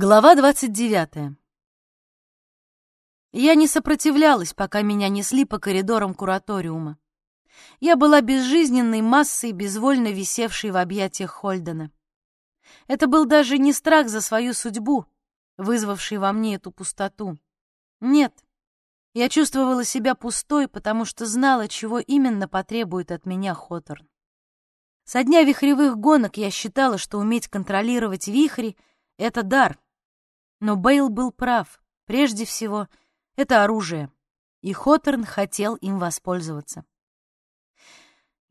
Глава 29. Я не сопротивлялась, пока меня несли по коридорам кураториума. Я была безжизненной массой, безвольно висевшей в объятиях Хольдена. Это был даже не страх за свою судьбу, вызвавший во мне эту пустоту. Нет, я чувствовала себя пустой, потому что знала, чего именно потребует от меня Хоторн. Со дня вихревых гонок я считала, что уметь контролировать вихри — это дар. Но Бейл был прав. Прежде всего, это оружие. И Хоторн хотел им воспользоваться.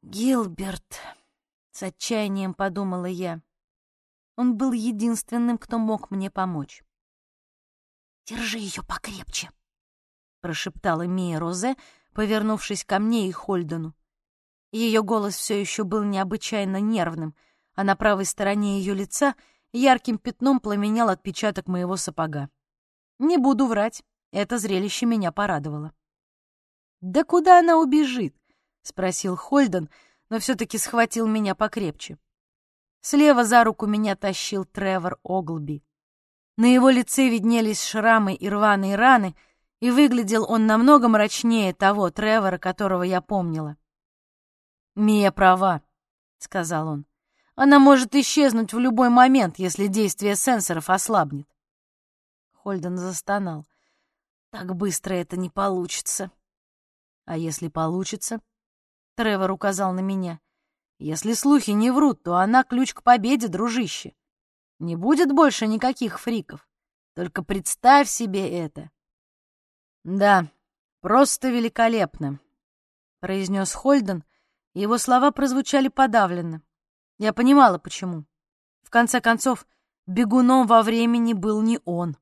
«Гилберт», — с отчаянием подумала я. Он был единственным, кто мог мне помочь. «Держи ее покрепче», — прошептала Мия Розе, повернувшись ко мне и Хольдену. Ее голос все еще был необычайно нервным, а на правой стороне ее лица — ярким пятном пламенял отпечаток моего сапога. Не буду врать, это зрелище меня порадовало. «Да куда она убежит?» — спросил Хольден, но все-таки схватил меня покрепче. Слева за руку меня тащил Тревор Оглби. На его лице виднелись шрамы и рваные раны, и выглядел он намного мрачнее того Тревора, которого я помнила. «Мия права», — сказал он. Она может исчезнуть в любой момент, если действие сенсоров ослабнет. Хольден застонал. Так быстро это не получится. А если получится? Тревор указал на меня. Если слухи не врут, то она ключ к победе, дружище. Не будет больше никаких фриков. Только представь себе это. Да, просто великолепно, произнес Хольден. Его слова прозвучали подавленно. Я понимала, почему. В конце концов, бегуном во времени был не он.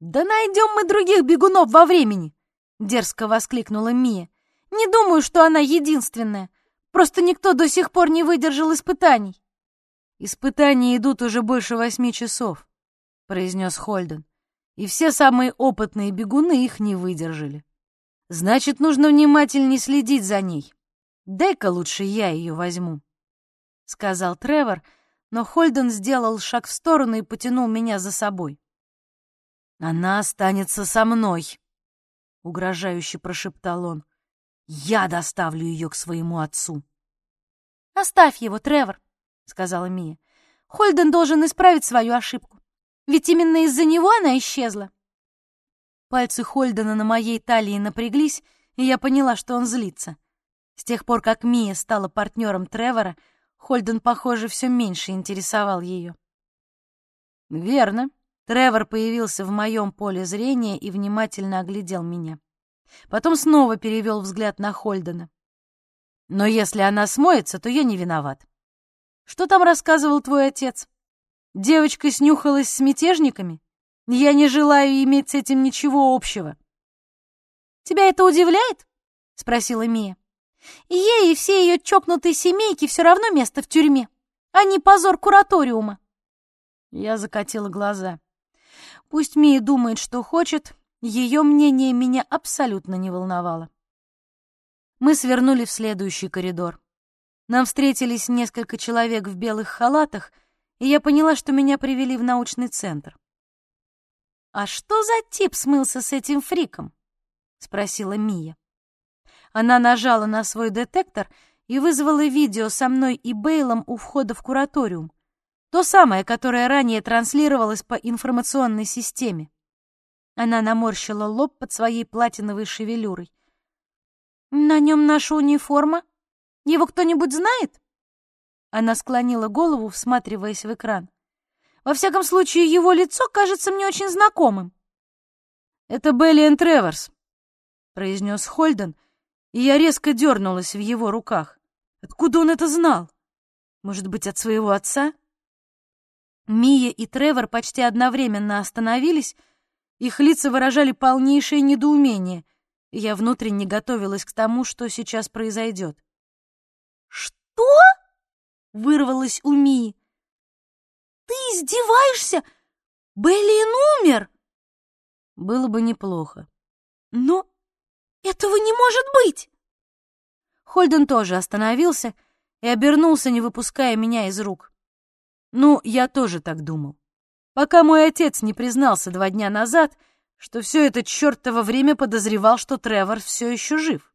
«Да найдем мы других бегунов во времени!» — дерзко воскликнула Мия. «Не думаю, что она единственная. Просто никто до сих пор не выдержал испытаний». «Испытания идут уже больше восьми часов», — произнес Хольден. «И все самые опытные бегуны их не выдержали. Значит, нужно внимательнее следить за ней. Дай-ка лучше я ее возьму». — сказал Тревор, но Хольден сделал шаг в сторону и потянул меня за собой. «Она останется со мной», — угрожающе прошептал он. «Я доставлю ее к своему отцу». «Оставь его, Тревор», — сказала Мия. «Хольден должен исправить свою ошибку. Ведь именно из-за него она исчезла». Пальцы Хольдена на моей талии напряглись, и я поняла, что он злится. С тех пор, как Мия стала партнером Тревора, — Хольден, похоже, все меньше интересовал ее. Верно. Тревор появился в моем поле зрения и внимательно оглядел меня. Потом снова перевел взгляд на Хольдена. Но если она смоется, то я не виноват. Что там рассказывал твой отец? Девочка снюхалась с мятежниками? Я не желаю иметь с этим ничего общего. Тебя это удивляет? спросила Мия. Ей и все ее чокнутые семейки все равно место в тюрьме, а не позор кураториума. Я закатила глаза. Пусть Мия думает, что хочет, ее мнение меня абсолютно не волновало. Мы свернули в следующий коридор. Нам встретились несколько человек в белых халатах, и я поняла, что меня привели в научный центр. «А что за тип смылся с этим фриком?» — спросила Мия. Она нажала на свой детектор и вызвала видео со мной и Бейлом у входа в кураториум. То самое, которое ранее транслировалось по информационной системе. Она наморщила лоб под своей платиновой шевелюрой. «На нем наша униформа? Его кто-нибудь знает?» Она склонила голову, всматриваясь в экран. «Во всяком случае, его лицо кажется мне очень знакомым». «Это Беллиен Треворс», — произнес Хольден, и я резко дернулась в его руках. Откуда он это знал? Может быть, от своего отца? Мия и Тревор почти одновременно остановились, их лица выражали полнейшее недоумение, и я внутренне готовилась к тому, что сейчас произойдет. «Что?» — вырвалось у Мии. «Ты издеваешься? Беллиен умер!» Было бы неплохо. «Но этого не может быть!» Хольден тоже остановился и обернулся, не выпуская меня из рук. Ну, я тоже так думал. пока мой отец не признался два дня назад, что все это чертово время подозревал, что Тревор все еще жив.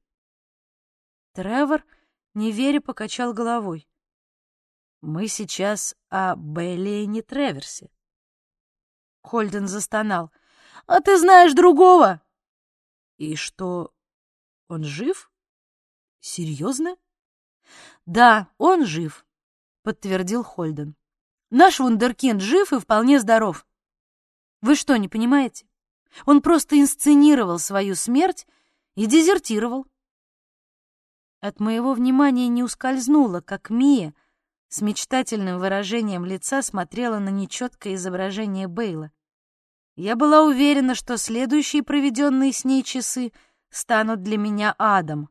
Тревор, не веря, покачал головой. Мы сейчас о Беллине Треверсе. Хольден застонал. «А ты знаешь другого!» «И что, он жив? Серьезно?» «Да, он жив», — подтвердил Хольден. «Наш вундеркинд жив и вполне здоров. Вы что, не понимаете? Он просто инсценировал свою смерть и дезертировал». От моего внимания не ускользнуло, как Мия с мечтательным выражением лица смотрела на нечеткое изображение Бейла. Я была уверена, что следующие проведенные с ней часы станут для меня адом.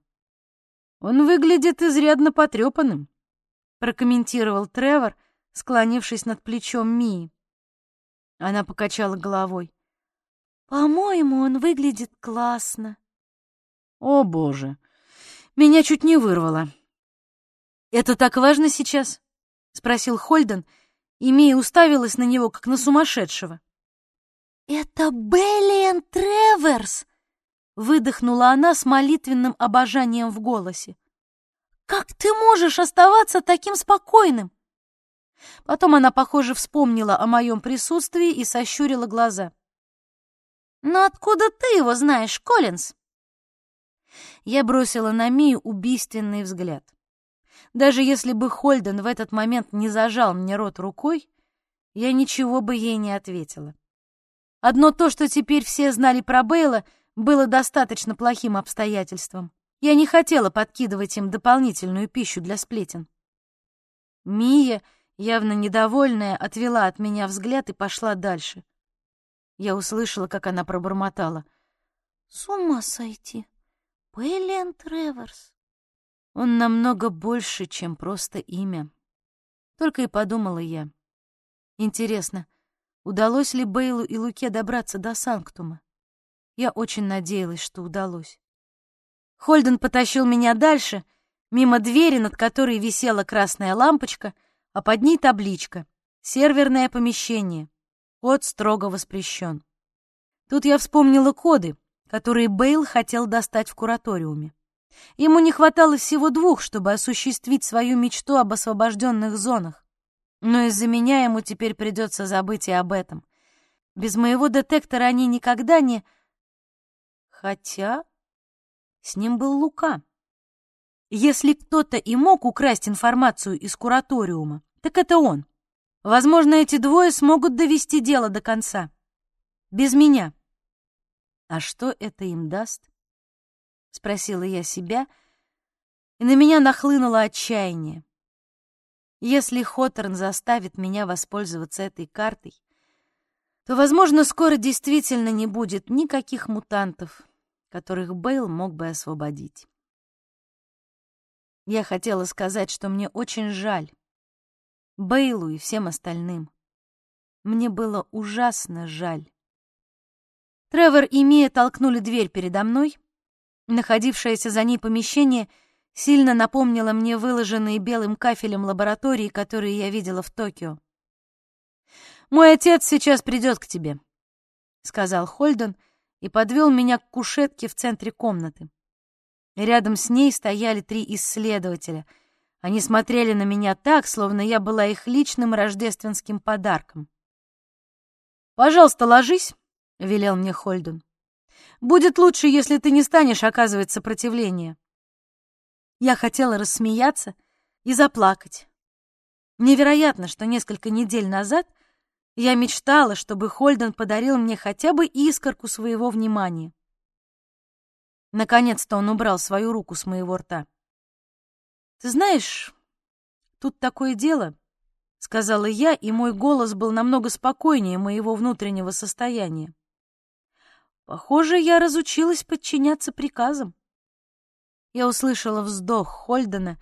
«Он выглядит изрядно потрепанным», — прокомментировал Тревор, склонившись над плечом Мии. Она покачала головой. «По-моему, он выглядит классно». «О, боже! Меня чуть не вырвало». «Это так важно сейчас?» — спросил Хольден, и Мия уставилась на него, как на сумасшедшего. «Это Беллиен Треверс!» — выдохнула она с молитвенным обожанием в голосе. «Как ты можешь оставаться таким спокойным?» Потом она, похоже, вспомнила о моем присутствии и сощурила глаза. «Но откуда ты его знаешь, Коллинз?» Я бросила на Мию убийственный взгляд. Даже если бы Хольден в этот момент не зажал мне рот рукой, я ничего бы ей не ответила. Одно то, что теперь все знали про Бейла, было достаточно плохим обстоятельством. Я не хотела подкидывать им дополнительную пищу для сплетен. Мия, явно недовольная, отвела от меня взгляд и пошла дальше. Я услышала, как она пробормотала. «С ума сойти! Бейлен Треворс!» Он намного больше, чем просто имя. Только и подумала я. Интересно, — Удалось ли Бейлу и Луке добраться до Санктума? Я очень надеялась, что удалось. Хольден потащил меня дальше, мимо двери, над которой висела красная лампочка, а под ней табличка «Серверное помещение. Код строго воспрещен». Тут я вспомнила коды, которые Бейл хотел достать в кураториуме. Ему не хватало всего двух, чтобы осуществить свою мечту об освобожденных зонах. Но из-за меня ему теперь придется забыть и об этом. Без моего детектора они никогда не... Хотя с ним был Лука. Если кто-то и мог украсть информацию из кураториума, так это он. Возможно, эти двое смогут довести дело до конца. Без меня. А что это им даст? Спросила я себя, и на меня нахлынуло отчаяние. Если Хоторн заставит меня воспользоваться этой картой, то, возможно, скоро действительно не будет никаких мутантов, которых Бейл мог бы освободить. Я хотела сказать, что мне очень жаль. Бейлу и всем остальным. Мне было ужасно жаль. Тревор и Мия толкнули дверь передо мной. Находившееся за ней помещение — сильно напомнила мне выложенные белым кафелем лаборатории, которые я видела в Токио. «Мой отец сейчас придет к тебе», — сказал Хольден и подвел меня к кушетке в центре комнаты. Рядом с ней стояли три исследователя. Они смотрели на меня так, словно я была их личным рождественским подарком. «Пожалуйста, ложись», — велел мне Хольден. «Будет лучше, если ты не станешь оказывать сопротивление». Я хотела рассмеяться и заплакать. Невероятно, что несколько недель назад я мечтала, чтобы Хольден подарил мне хотя бы искорку своего внимания. Наконец-то он убрал свою руку с моего рта. «Ты знаешь, тут такое дело», — сказала я, и мой голос был намного спокойнее моего внутреннего состояния. «Похоже, я разучилась подчиняться приказам». Я услышала вздох Хольдена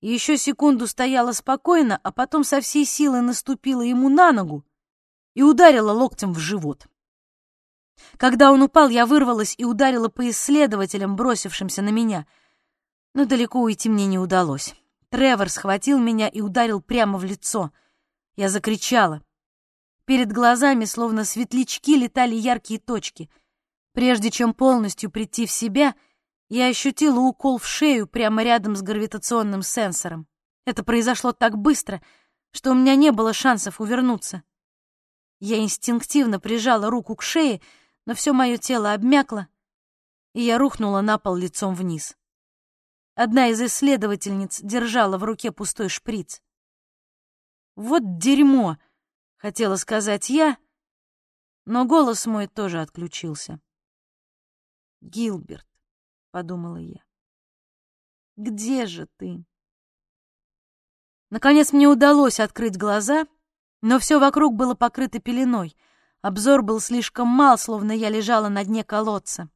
и еще секунду стояла спокойно, а потом со всей силы наступила ему на ногу и ударила локтем в живот. Когда он упал, я вырвалась и ударила по исследователям, бросившимся на меня. Но далеко уйти мне не удалось. Тревор схватил меня и ударил прямо в лицо. Я закричала. Перед глазами, словно светлячки, летали яркие точки. Прежде чем полностью прийти в себя, я ощутила укол в шею прямо рядом с гравитационным сенсором. Это произошло так быстро, что у меня не было шансов увернуться. Я инстинктивно прижала руку к шее, но все мое тело обмякло, и я рухнула на пол лицом вниз. Одна из исследовательниц держала в руке пустой шприц. «Вот дерьмо!» — хотела сказать я, но голос мой тоже отключился. «Гилберт», — подумала я, — «где же ты?» Наконец мне удалось открыть глаза, но все вокруг было покрыто пеленой. Обзор был слишком мал, словно я лежала на дне колодца.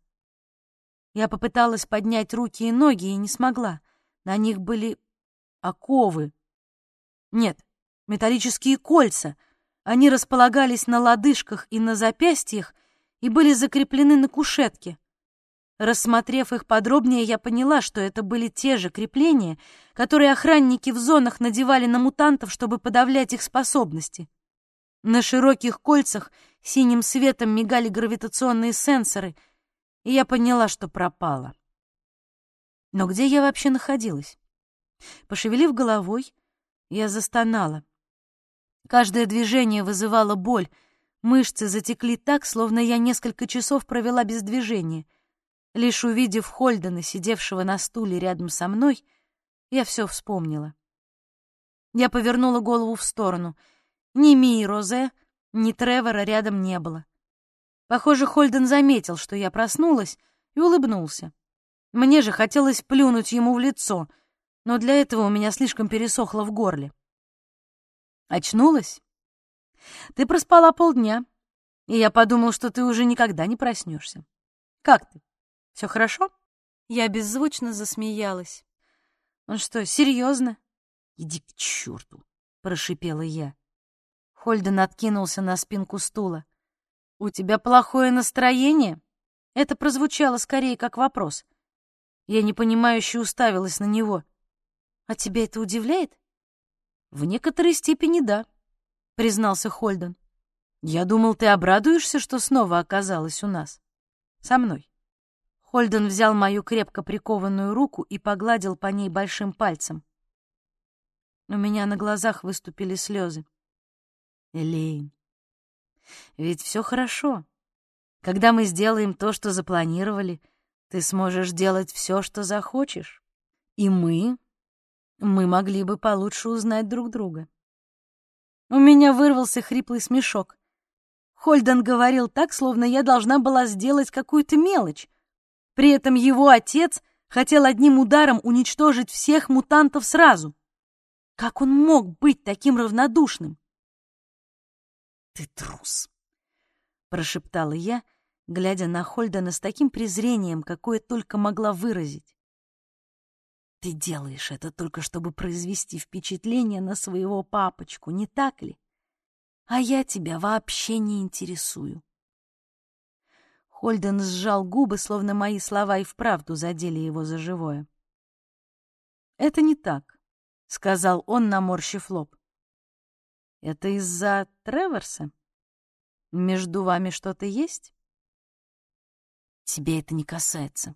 Я попыталась поднять руки и ноги и не смогла. На них были оковы. Нет, металлические кольца. Они располагались на лодыжках и на запястьях и были закреплены на кушетке. Рассмотрев их подробнее, я поняла, что это были те же крепления, которые охранники в зонах надевали на мутантов, чтобы подавлять их способности. На широких кольцах синим светом мигали гравитационные сенсоры — и я поняла, что пропала. Но где я вообще находилась? Пошевелив головой, я застонала. Каждое движение вызывало боль, мышцы затекли так, словно я несколько часов провела без движения. Лишь увидев Хольдена, сидевшего на стуле рядом со мной, я все вспомнила. Я повернула голову в сторону. Ни Мии Розе, ни Тревора рядом не было. Похоже, Хольден заметил, что я проснулась, и улыбнулся. Мне же хотелось плюнуть ему в лицо, но для этого у меня слишком пересохло в горле. Очнулась? Ты проспала полдня, и я подумал, что ты уже никогда не проснешься. Как ты? Все хорошо? Я беззвучно засмеялась. Он что, серьезно? Иди к черту, прошипела я. Хольден откинулся на спинку стула. «У тебя плохое настроение?» Это прозвучало скорее как вопрос. Я непонимающе уставилась на него. «А тебя это удивляет?» «В некоторой степени да», — признался Хольден. «Я думал, ты обрадуешься, что снова оказалась у нас. Со мной». Хольден взял мою крепко прикованную руку и погладил по ней большим пальцем. У меня на глазах выступили слезы. «Элейн, ведь все хорошо. Когда мы сделаем то, что запланировали, ты сможешь делать все, что захочешь. И мы... мы могли бы получше узнать друг друга. У меня вырвался хриплый смешок. Хольден говорил так, словно я должна была сделать какую-то мелочь. При этом его отец хотел одним ударом уничтожить всех мутантов сразу. Как он мог быть таким равнодушным? «Ты трус!» — прошептала я, глядя на Хольдена с таким презрением, какое только могла выразить. «Ты делаешь это только, чтобы произвести впечатление на своего папочку, не так ли? А я тебя вообще не интересую». Хольден сжал губы, словно мои слова и вправду задели его за живое. «Это не так», — сказал он, наморщив лоб. Это из-за Треворса? Между вами что-то есть? Тебе это не касается,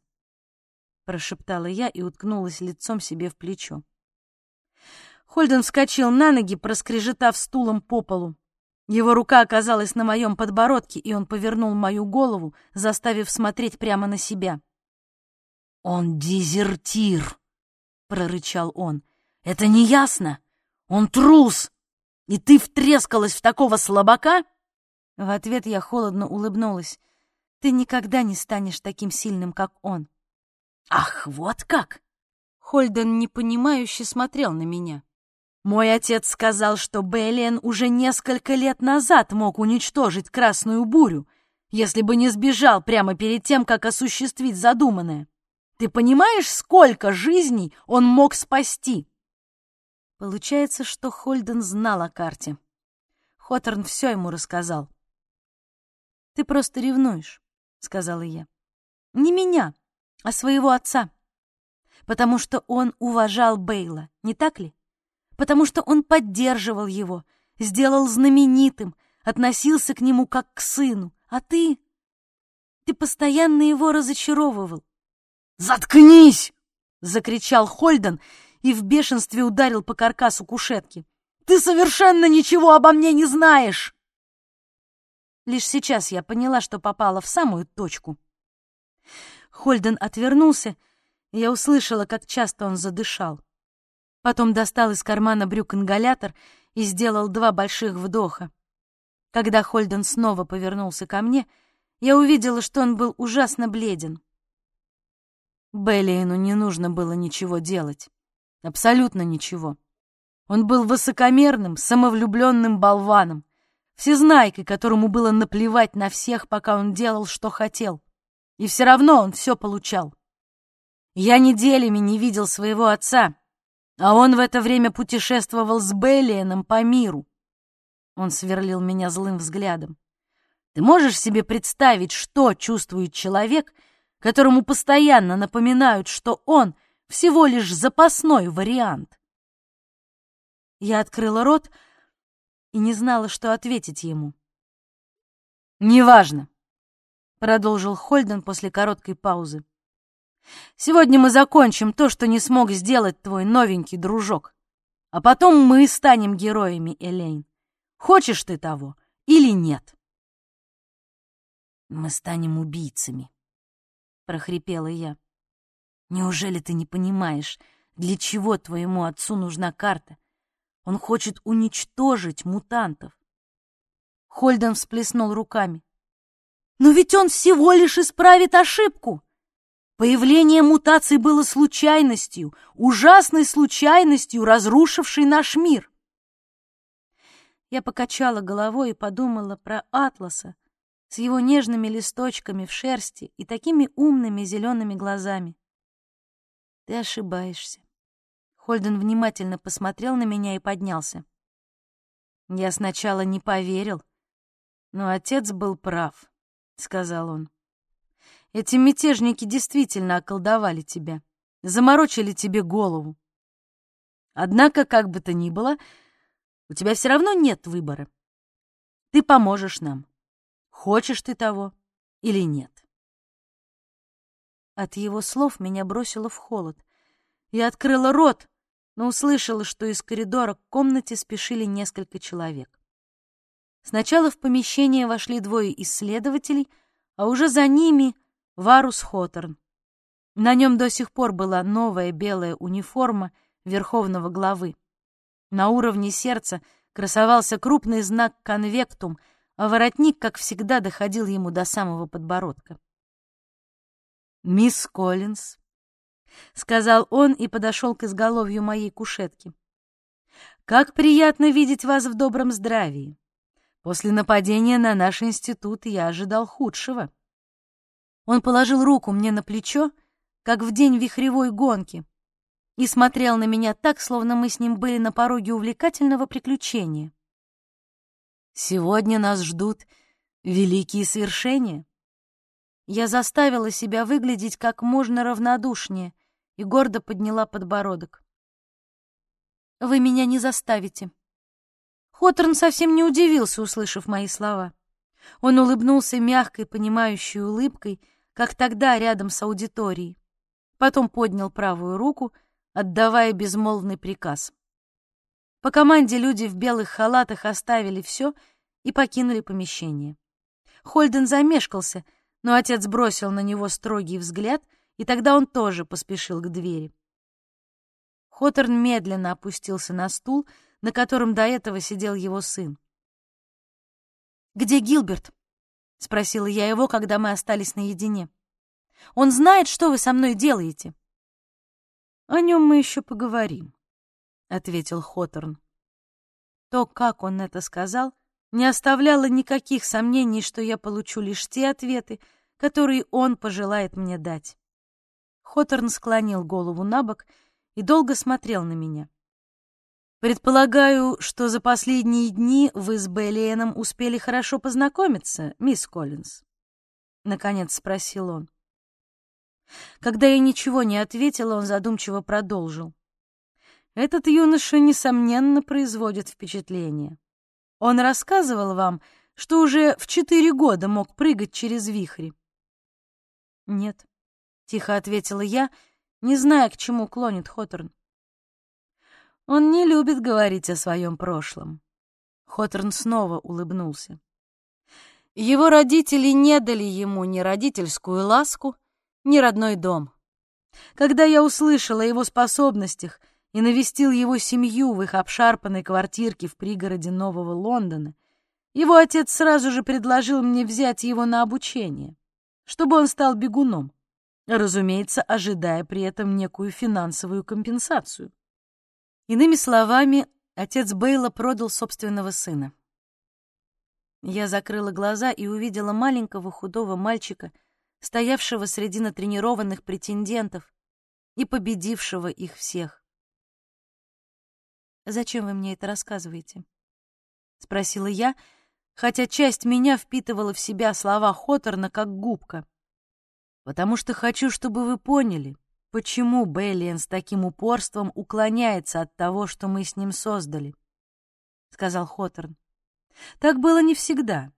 прошептала я и уткнулась лицом себе в плечо. Хольден вскочил на ноги, проскрежетав стулом по полу. Его рука оказалась на моем подбородке, и он повернул мою голову, заставив смотреть прямо на себя. «Он дезертир!» — прорычал он. «Это не ясно! Он трус! И ты втрескалась в такого слабака?» В ответ я холодно улыбнулась. «Ты никогда не станешь таким сильным, как он». «Ах, вот как!» Хольден непонимающе смотрел на меня. «Мой отец сказал, что Беллиен уже несколько лет назад мог уничтожить Красную Бурю, если бы не сбежал прямо перед тем, как осуществить задуманное. Ты понимаешь, сколько жизней он мог спасти?» Получается, что Хольден знал о карте. Хоторн все ему рассказал. «Ты просто ревнуешь», — сказала я. «Не меня, а своего отца. Потому что он уважал Бейла, не так ли? Потому что он поддерживал его, сделал знаменитым, относился к нему как к сыну, а ты... Ты постоянно его разочаровывал. «Заткнись!» — закричал Хольден и в бешенстве ударил по каркасу кушетки. «Ты совершенно ничего обо мне не знаешь!» Лишь сейчас я поняла, что попала в самую точку. Хольден отвернулся, и я услышала, как часто он задышал. Потом достал из кармана брюк ингалятор и сделал два больших вдоха. Когда Хольден снова повернулся ко мне, я увидела, что он был ужасно бледен. Беллиену не нужно было ничего делать. Абсолютно ничего. Он был высокомерным, самовлюбленным болваном, всезнайкой, которому было наплевать на всех, пока он делал, что хотел. И все равно он все получал. Я неделями не видел своего отца, а он в это время путешествовал с Беллиеном по миру. Он сверлил меня злым взглядом. Ты можешь себе представить, что чувствует человек, которому постоянно напоминают, что он всего лишь запасной вариант? Я открыла рот и не знала, что ответить ему. «Неважно», — продолжил Хольден после короткой паузы. «Сегодня мы закончим то, что не смог сделать твой новенький дружок. А потом мы станем героями, Элейн. Хочешь ты того или нет?» «Мы станем убийцами», — прохрипела я. «Неужели ты не понимаешь, для чего твоему отцу нужна карта? Он хочет уничтожить мутантов». Хольден всплеснул руками. «Но ведь он всего лишь исправит ошибку!» Появление мутаций было случайностью, ужасной случайностью, разрушившей наш мир. Я покачала головой и подумала про Атласа, с его нежными листочками в шерсти и такими умными зелеными глазами. Ты ошибаешься. Хольден внимательно посмотрел на меня и поднялся. Я сначала не поверил, но отец был прав, сказал он. Эти мятежники действительно околдовали тебя, заморочили тебе голову. Однако, как бы то ни было, у тебя все равно нет выбора. Ты поможешь нам. Хочешь ты того или нет? От его слов меня бросило в холод. Я открыла рот, но услышала, что из коридора к комнате спешили несколько человек. Сначала в помещение вошли двое исследователей, а уже за ними Варус Хоторн. На нем до сих пор была новая белая униформа верховного главы. На уровне сердца красовался крупный знак конвектум — а воротник, как всегда, доходил ему до самого подбородка. «Мисс Коллинз», — сказал он и подошел к изголовью моей кушетки. «Как приятно видеть вас в добром здравии. После нападения на наш институт я ожидал худшего». Он положил руку мне на плечо, как в день вихревой гонки, и смотрел на меня так, словно мы с ним были на пороге увлекательного приключения. Сегодня нас ждут великие свершения. Я заставила себя выглядеть как можно равнодушнее и гордо подняла подбородок. Вы меня не заставите. Хоторн совсем не удивился, услышав мои слова. Он улыбнулся мягкой, понимающей улыбкой, как тогда рядом с аудиторией. Потом поднял правую руку, отдавая безмолвный приказ. По команде люди в белых халатах оставили все и покинули помещение. Хольден замешкался, но отец бросил на него строгий взгляд, и тогда он тоже поспешил к двери. Хоторн медленно опустился на стул, на котором до этого сидел его сын. «Где Гилберт?» — спросила я его, когда мы остались наедине. «Он знает, что вы со мной делаете?» «О нем мы еще поговорим», — ответил Хоторн. То, как он это сказал, не оставляло никаких сомнений, что я получу лишь те ответы, которые он пожелает мне дать. Хоторн склонил голову на бок и долго смотрел на меня. «Предполагаю, что за последние дни вы с Беллиеном успели хорошо познакомиться, мисс Коллинз?» Наконец спросил он. Когда я ничего не ответила, он задумчиво продолжил. Этот юноша, несомненно, производит впечатление. Он рассказывал вам, что уже в четыре года мог прыгать через вихри. Нет, тихо ответила я, не зная, к чему клонит Хоторн. Он не любит говорить о своем прошлом. Хоторн снова улыбнулся. Его родители не дали ему ни родительскую ласку, ни родной дом. Когда я услышала о его способностях и навестил его семью в их обшарпанной квартирке в пригороде Нового Лондона, его отец сразу же предложил мне взять его на обучение, чтобы он стал бегуном, разумеется, ожидая при этом некую финансовую компенсацию. Иными словами, отец Бейла продал собственного сына. Я закрыла глаза и увидела маленького худого мальчика, стоявшего среди натренированных претендентов и победившего их всех. «Зачем вы мне это рассказываете?» — спросила я, хотя часть меня впитывала в себя слова Хоторна как губка. «Потому что хочу, чтобы вы поняли, почему Бейлиен с таким упорством уклоняется от того, что мы с ним создали», — сказал Хоторн. Так было не всегда.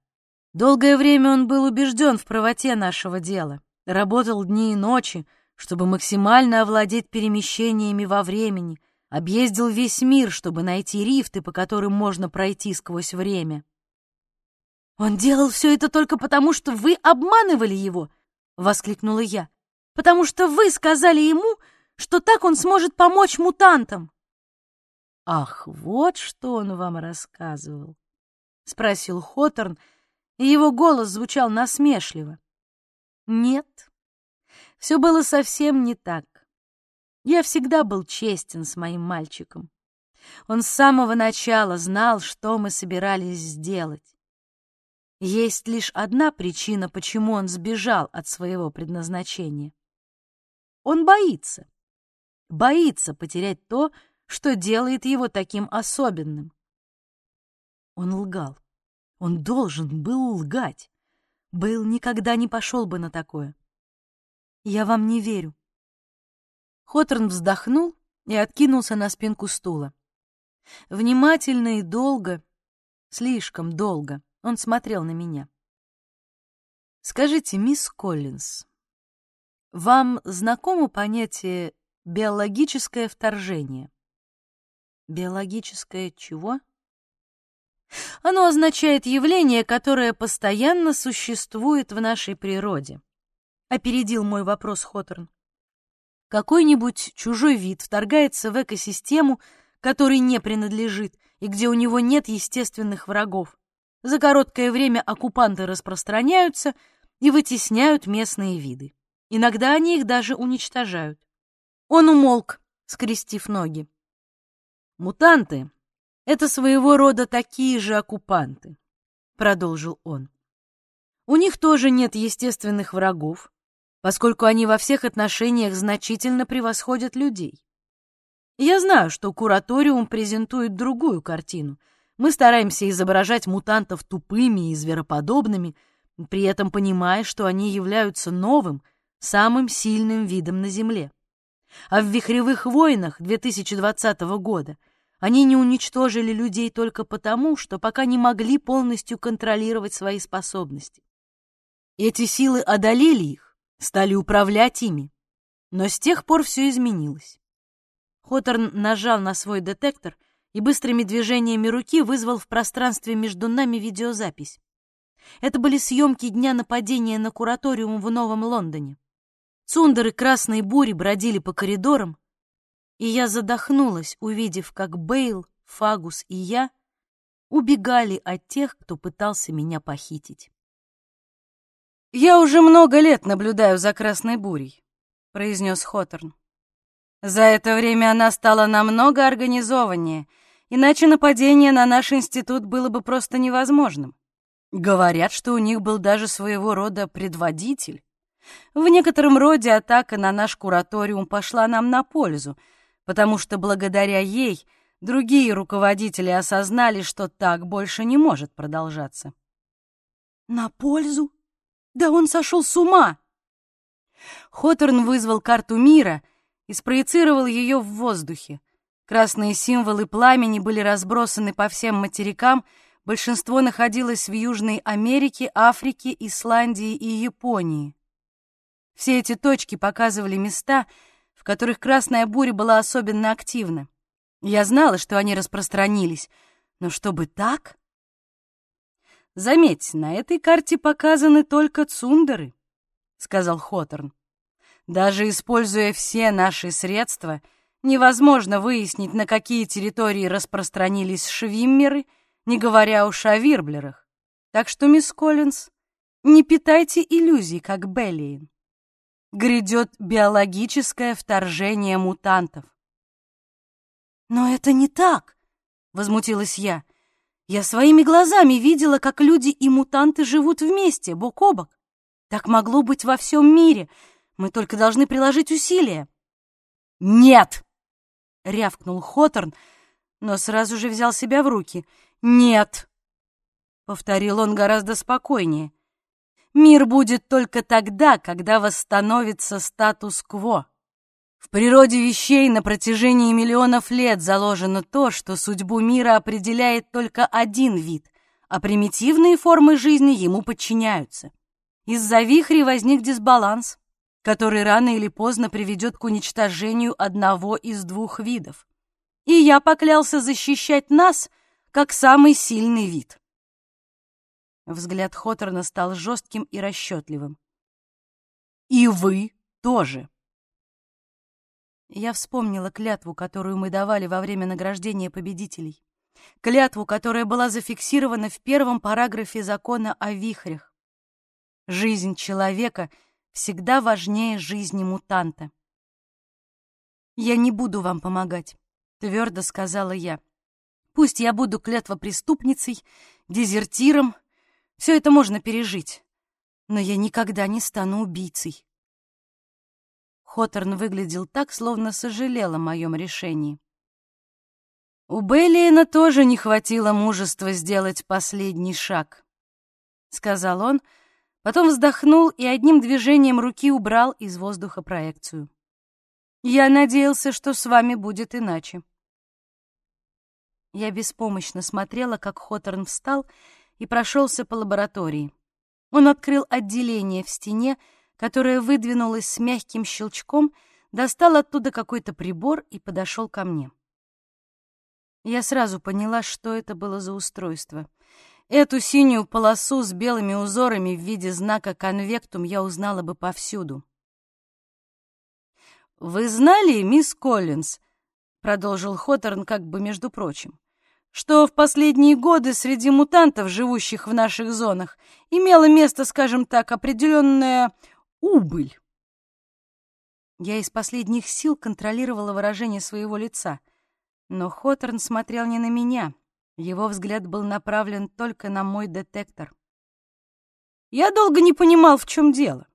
Долгое время он был убежден в правоте нашего дела, работал дни и ночи, чтобы максимально овладеть перемещениями во времени, объездил весь мир, чтобы найти рифты, по которым можно пройти сквозь время. «Он делал все это только потому, что вы обманывали его!» — воскликнула я. «Потому что вы сказали ему, что так он сможет помочь мутантам!» «Ах, вот что он вам рассказывал!» — спросил Хоторн, и его голос звучал насмешливо. «Нет, все было совсем не так. Я всегда был честен с моим мальчиком. Он с самого начала знал, что мы собирались сделать. Есть лишь одна причина, почему он сбежал от своего предназначения. Он боится. Боится потерять то, что делает его таким особенным. Он лгал. Он должен был лгать. Бейл никогда не пошел бы на такое. Я вам не верю. Хоторн вздохнул и откинулся на спинку стула. Внимательно и долго, слишком долго, он смотрел на меня. Скажите, мисс Коллинз, вам знакомо понятие биологическое вторжение? Биологическое чего? Оно означает явление, которое постоянно существует в нашей природе. Опередил мой вопрос Хоторн. Какой-нибудь чужой вид вторгается в экосистему, которой не принадлежит, и где у него нет естественных врагов. За короткое время оккупанты распространяются и вытесняют местные виды. Иногда они их даже уничтожают. Он умолк, скрестив ноги. Мутанты это своего рода такие же оккупанты, продолжил он. У них тоже нет естественных врагов, поскольку они во всех отношениях значительно превосходят людей. Я знаю, что кураториум презентует другую картину. Мы стараемся изображать мутантов тупыми и звероподобными, при этом понимая, что они являются новым, самым сильным видом на Земле. А в «Вихревых войнах» 2020 года они не уничтожили людей только потому, что пока не могли полностью контролировать свои способности. Эти силы одолели их, стали управлять ими. Но с тех пор все изменилось. Хоторн нажал на свой детектор и быстрыми движениями руки вызвал в пространстве между нами видеозапись. Это были съемки дня нападения на кураториум в Новом Лондоне. Цундеры красной бури бродили по коридорам, и я задохнулась, увидев, как Бейл, Фагус и я убегали от тех, кто пытался меня похитить. «Я уже много лет наблюдаю за Красной Бурей», — произнес Хоторн. «За это время она стала намного организованнее, иначе нападение на наш институт было бы просто невозможным. Говорят, что у них был даже своего рода предводитель. В некотором роде атака на наш кураториум пошла нам на пользу — потому что благодаря ей другие руководители осознали, что так больше не может продолжаться. «На пользу? Да он сошел с ума!» Хоторн вызвал карту мира и спроецировал ее в воздухе. Красные символы пламени были разбросаны по всем материкам, Большинство находилось в Южной Америке, Африке, Исландии и Японии. Все эти точки показывали места, в которых красная буря была особенно активна. Я знала, что они распространились, но чтобы так... Заметь, на этой карте показаны только цундеры, сказал Хоторн. Даже используя все наши средства, невозможно выяснить, на какие территории распространились швиммеры, не говоря уж о вирблерах. Так что, мисс Коллинз, не питайте иллюзий, как Беллиин. Грядет биологическое вторжение мутантов. «Но это не так!» — возмутилась я. «Я своими глазами видела, как люди и мутанты живут вместе, бок о бок. Так могло быть во всем мире. Мы только должны приложить усилия». «Нет!» — рявкнул Хоторн, но сразу же взял себя в руки. «Нет!» — повторил он гораздо спокойнее. «Мир будет только тогда, когда восстановится статус-кво». В природе вещей на протяжении миллионов лет заложено то, что судьбу мира определяет только один вид, а примитивные формы жизни ему подчиняются. Из-за вихрей возник дисбаланс, который рано или поздно приведет к уничтожению одного из двух видов. И я поклялся защищать нас, как самый сильный вид. Взгляд Хоторна стал жестким и расчетливым. «И вы тоже!» Я вспомнила клятву, которую мы давали во время награждения победителей. Клятву, которая была зафиксирована в первом параграфе закона о вихрях. Жизнь человека всегда важнее жизни мутанта. «Я не буду вам помогать», — твердо сказала я. «Пусть я буду клятвопреступницей, дезертиром, все это можно пережить, но я никогда не стану убийцей». Хоторн выглядел так, словно сожалел о моем решении. У Беллиена тоже не хватило мужества сделать последний шаг, — сказал он, потом вздохнул и одним движением руки убрал из воздуха проекцию. Я надеялся, что с вами будет иначе. Я беспомощно смотрела, как Хоторн встал и прошелся по лаборатории. Он открыл отделение в стене, которая выдвинулась с мягким щелчком, достал оттуда какой-то прибор и подошел ко мне. Я сразу поняла, что это было за устройство. Эту синюю полосу с белыми узорами в виде знака конвектум я узнала бы повсюду. «Вы знали, мисс Коллинз?» — продолжил Хоторн как бы между прочим что в последние годы среди мутантов, живущих в наших зонах, имело место, скажем так, определенная убыль. Я из последних сил контролировала выражение своего лица, но Хоторн смотрел не на меня. Его взгляд был направлен только на мой детектор. Я долго не понимал, в чем дело.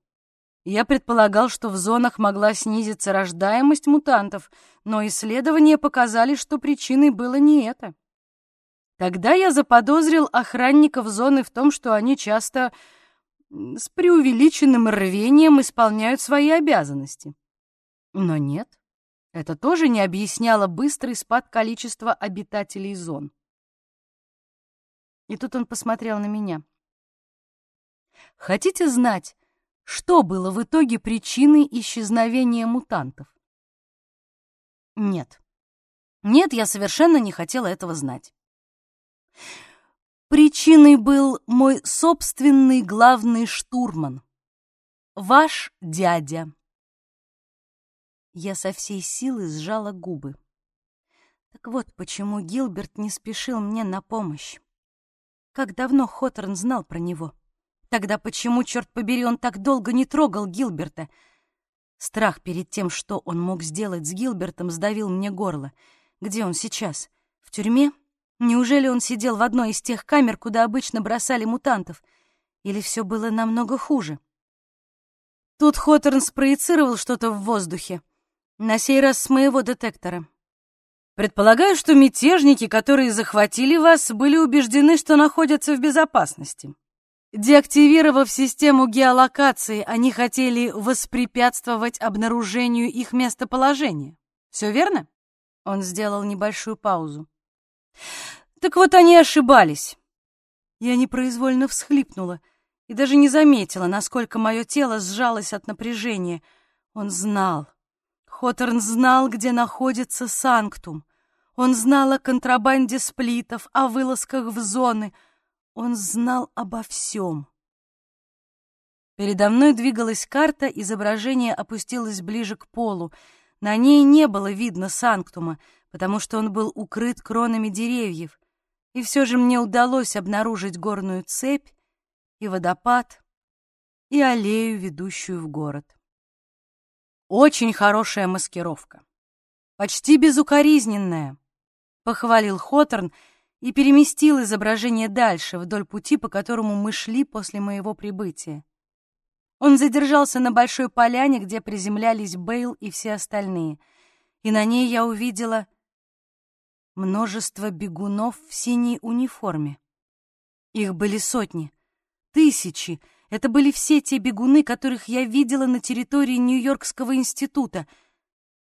Я предполагал, что в зонах могла снизиться рождаемость мутантов, но исследования показали, что причиной было не это. Тогда я заподозрил охранников зоны в том, что они часто с преувеличенным рвением исполняют свои обязанности. Но нет, это тоже не объясняло быстрый спад количества обитателей зон. И тут он посмотрел на меня. Хотите знать, что было в итоге причиной исчезновения мутантов? Нет. Нет, я совершенно не хотела этого знать. Причиной был мой собственный главный штурман. Ваш дядя. Я со всей силы сжала губы. Так вот почему Гилберт не спешил мне на помощь. Как давно Хоторн знал про него? Тогда почему, черт побери, он так долго не трогал Гилберта? Страх перед тем, что он мог сделать с Гилбертом, сдавил мне горло. Где он сейчас? В тюрьме? Неужели он сидел в одной из тех камер, куда обычно бросали мутантов? Или все было намного хуже? Тут Хоторн спроецировал что-то в воздухе. На сей раз с моего детектора. Предполагаю, что мятежники, которые захватили вас, были убеждены, что находятся в безопасности. Деактивировав систему геолокации, они хотели воспрепятствовать обнаружению их местоположения. Все верно? Он сделал небольшую паузу. Так вот они ошибались. Я непроизвольно всхлипнула и даже не заметила, насколько мое тело сжалось от напряжения. Он знал. Хоторн знал, где находится Санктум. Он знал о контрабанде сплитов, о вылазках в зоны. Он знал обо всем. Передо мной двигалась карта, изображение опустилось ближе к полу. На ней не было видно Санктума, потому что он был укрыт кронами деревьев. И все же мне удалось обнаружить горную цепь и водопад, и аллею, ведущую в город. Очень хорошая маскировка. Почти безукоризненная, — похвалил Хоторн и переместил изображение дальше, вдоль пути, по которому мы шли после моего прибытия. Он задержался на большой поляне, где приземлялись Бейл и все остальные, и на ней я увидела множество бегунов в синей униформе. Их были сотни, тысячи. Это были все те бегуны, которых я видела на территории Нью-Йоркского института.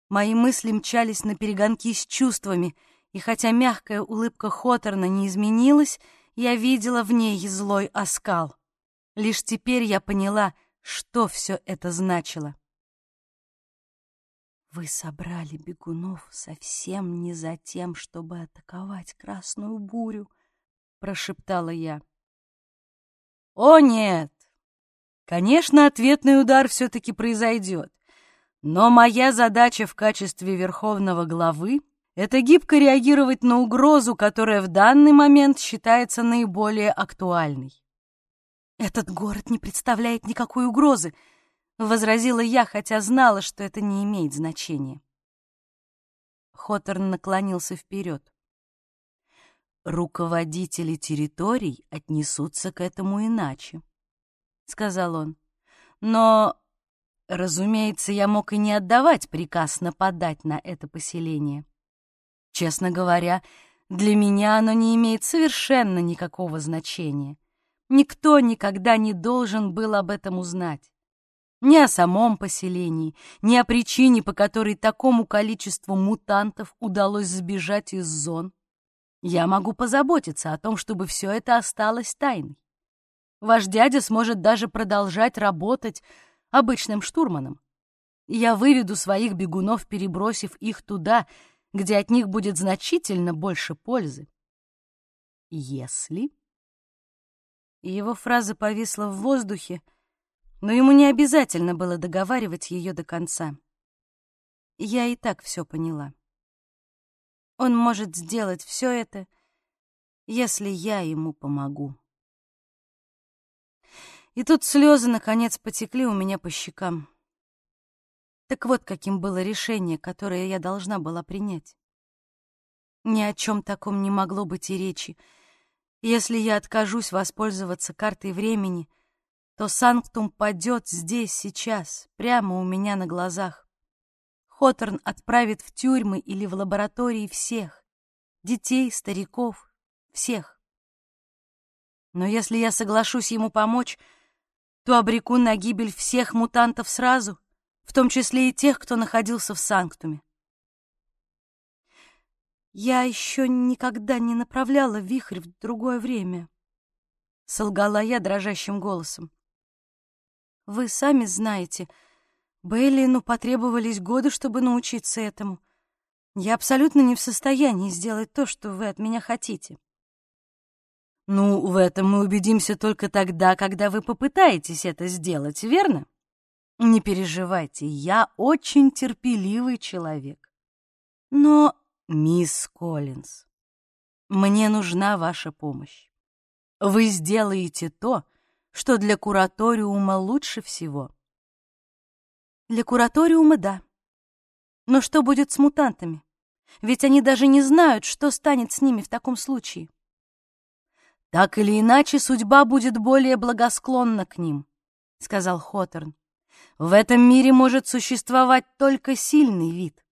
Мои мысли мчались на перегонки с чувствами, и хотя мягкая улыбка Хоторна не изменилась, я видела в ней злой оскал. Лишь теперь я поняла, что все это значило. Вы собрали бегунов совсем не за тем, чтобы атаковать красную бурю, прошептала я. О нет! Конечно, ответный удар все-таки произойдет. Но моя задача в качестве верховного главы — это гибко реагировать на угрозу, которая в данный момент считается наиболее актуальной. «Этот город не представляет никакой угрозы», — возразила я, хотя знала, что это не имеет значения. Хоторн наклонился вперед. «Руководители территорий отнесутся к этому иначе», — сказал он. «Но, разумеется, я мог и не отдавать приказ нападать на это поселение. Честно говоря, для меня оно не имеет совершенно никакого значения. Никто никогда не должен был об этом узнать. Ни о самом поселении, ни о причине, по которой такому количеству мутантов удалось сбежать из зон. Я могу позаботиться о том, чтобы все это осталось тайной. Ваш дядя сможет даже продолжать работать обычным штурманом. Я выведу своих бегунов, перебросив их туда, где от них будет значительно больше пользы. Если и его фраза повисла в воздухе, но ему не обязательно было договаривать ее до конца. Я и так все поняла. Он может сделать все это, если я ему помогу. И тут слезы, наконец, потекли у меня по щекам. Так вот, каким было решение, которое я должна была принять. Ни о чем таком не могло быть и речи — если я откажусь воспользоваться картой времени, то Санктум падет здесь, сейчас, прямо у меня на глазах. Хоторн отправит в тюрьмы или в лаборатории всех, детей, стариков, всех. Но если я соглашусь ему помочь, то обреку на гибель всех мутантов сразу, в том числе и тех, кто находился в Санктуме. Я еще никогда не направляла вихрь в другое время. Солгала я дрожащим голосом. Вы сами знаете, Бейлину потребовались годы, чтобы научиться этому. Я абсолютно не в состоянии сделать то, что вы от меня хотите. Ну, в этом мы убедимся только тогда, когда вы попытаетесь это сделать, верно? Не переживайте, я очень терпеливый человек. Но «Мисс Коллинз, мне нужна ваша помощь. Вы сделаете то, что для кураториума лучше всего». «Для кураториума — да. Но что будет с мутантами? Ведь они даже не знают, что станет с ними в таком случае». «Так или иначе, судьба будет более благосклонна к ним», — сказал Хоторн. «В этом мире может существовать только сильный вид.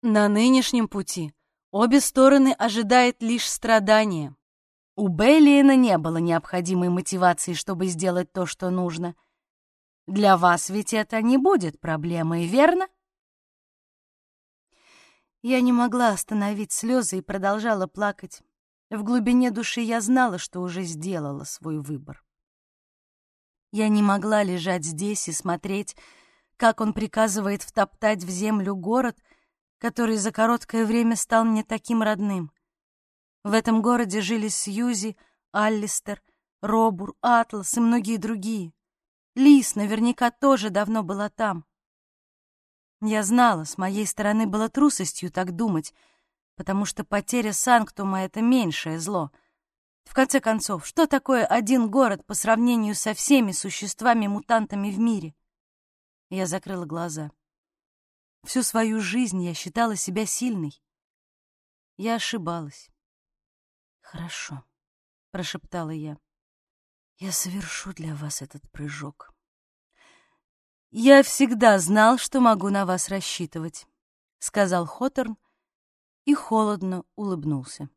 На нынешнем пути Обе стороны ожидают лишь страдания. У Беллиена не было необходимой мотивации, чтобы сделать то, что нужно. Для вас ведь это не будет проблемой, верно? Я не могла остановить слезы и продолжала плакать, В глубине души я знала, что уже сделала свой выбор. Я не могла лежать здесь и смотреть, как он приказывает втоптать в землю город, который за короткое время стал мне таким родным. В этом городе жили Сьюзи, Аллистер, Робур, Атлас и многие другие. Лис наверняка тоже давно была там. Я знала, с моей стороны было трусостью так думать, потому что потеря Санктума — это меньшее зло. В конце концов, что такое один город по сравнению со всеми существами-мутантами в мире? Я закрыла глаза. Всю свою жизнь я считала себя сильной. Я ошибалась. «Хорошо», — прошептала я. «Я совершу для вас этот прыжок». «Я всегда знал, что могу на вас рассчитывать», — сказал Хоторн и холодно улыбнулся.